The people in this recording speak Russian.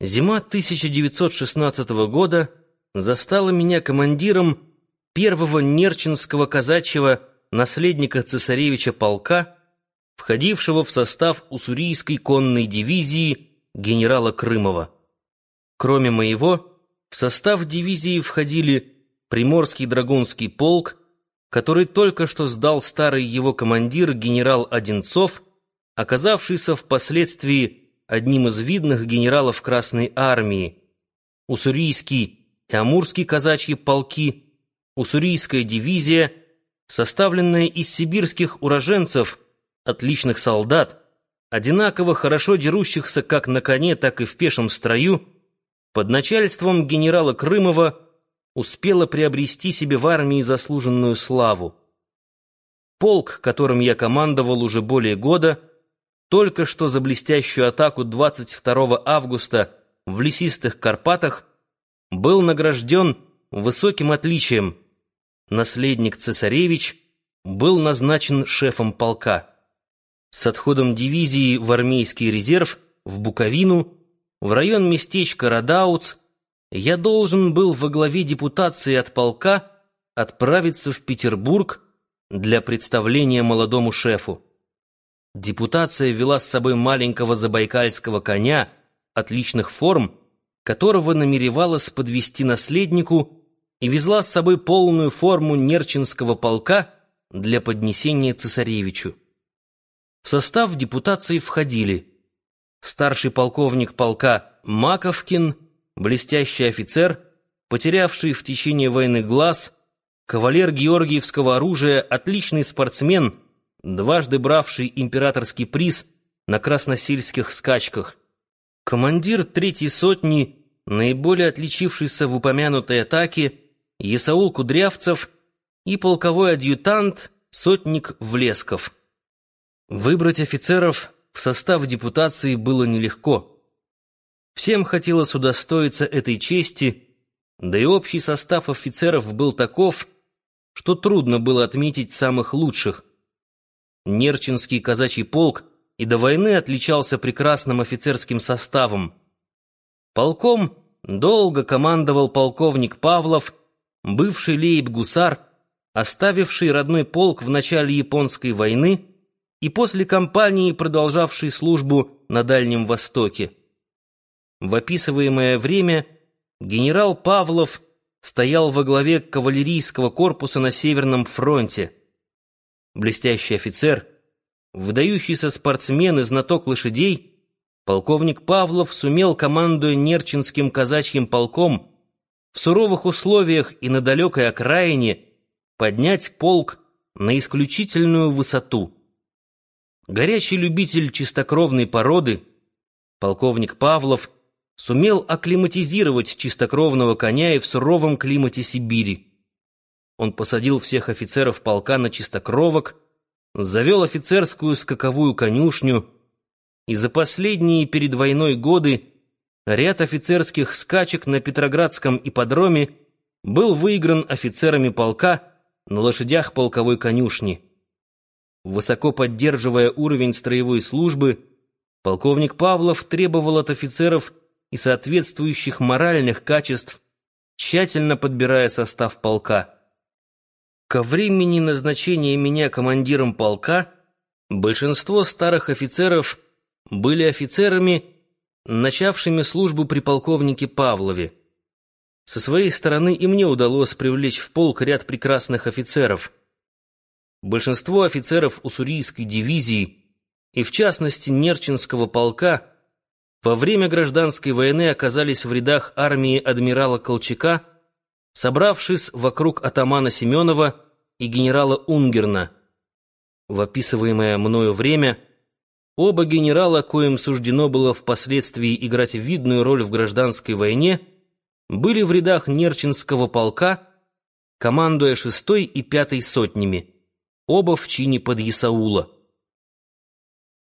Зима 1916 года застала меня командиром первого Нерчинского казачьего наследника цесаревича полка, входившего в состав уссурийской конной дивизии генерала Крымова. Кроме моего, в состав дивизии входили Приморский драгунский полк, который только что сдал старый его командир генерал Одинцов, оказавшийся впоследствии одним из видных генералов Красной Армии, Уссурийский и Амурский казачьи полки, Уссурийская дивизия, составленная из сибирских уроженцев, отличных солдат, одинаково хорошо дерущихся как на коне, так и в пешем строю, под начальством генерала Крымова успела приобрести себе в армии заслуженную славу. Полк, которым я командовал уже более года, только что за блестящую атаку 22 августа в лесистых Карпатах был награжден высоким отличием. Наследник цесаревич был назначен шефом полка. С отходом дивизии в армейский резерв в Буковину, в район местечка Радауц, я должен был во главе депутации от полка отправиться в Петербург для представления молодому шефу. Депутация вела с собой маленького забайкальского коня отличных форм, которого намеревалась подвести наследнику и везла с собой полную форму Нерчинского полка для поднесения цесаревичу. В состав депутации входили старший полковник полка Маковкин, блестящий офицер, потерявший в течение войны глаз, кавалер Георгиевского оружия, отличный спортсмен — дважды бравший императорский приз на красносельских скачках, командир третьей сотни, наиболее отличившийся в упомянутой атаке, Есаул Кудрявцев и полковой адъютант, сотник Влесков. Выбрать офицеров в состав депутации было нелегко. Всем хотелось удостоиться этой чести, да и общий состав офицеров был таков, что трудно было отметить самых лучших. Нерчинский казачий полк и до войны отличался прекрасным офицерским составом. Полком долго командовал полковник Павлов, бывший лейб-гусар, оставивший родной полк в начале Японской войны и после кампании продолжавший службу на Дальнем Востоке. В описываемое время генерал Павлов стоял во главе кавалерийского корпуса на Северном фронте блестящий офицер, выдающийся спортсмен и знаток лошадей, полковник Павлов сумел, командуя Нерчинским казачьим полком, в суровых условиях и на далекой окраине поднять полк на исключительную высоту. Горячий любитель чистокровной породы, полковник Павлов сумел акклиматизировать чистокровного коня и в суровом климате Сибири. Он посадил всех офицеров полка на чистокровок, завел офицерскую скаковую конюшню, и за последние перед войной годы ряд офицерских скачек на Петроградском ипподроме был выигран офицерами полка на лошадях полковой конюшни. Высоко поддерживая уровень строевой службы, полковник Павлов требовал от офицеров и соответствующих моральных качеств, тщательно подбирая состав полка. Ко времени назначения меня командиром полка большинство старых офицеров были офицерами, начавшими службу при полковнике Павлове. Со своей стороны и мне удалось привлечь в полк ряд прекрасных офицеров. Большинство офицеров уссурийской дивизии и, в частности, Нерчинского полка во время гражданской войны оказались в рядах армии адмирала Колчака – собравшись вокруг атамана Семенова и генерала Унгерна. В описываемое мною время оба генерала, коим суждено было впоследствии играть видную роль в гражданской войне, были в рядах Нерчинского полка, командуя шестой и пятой сотнями, оба в чине под Исаула.